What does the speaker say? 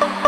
Bye.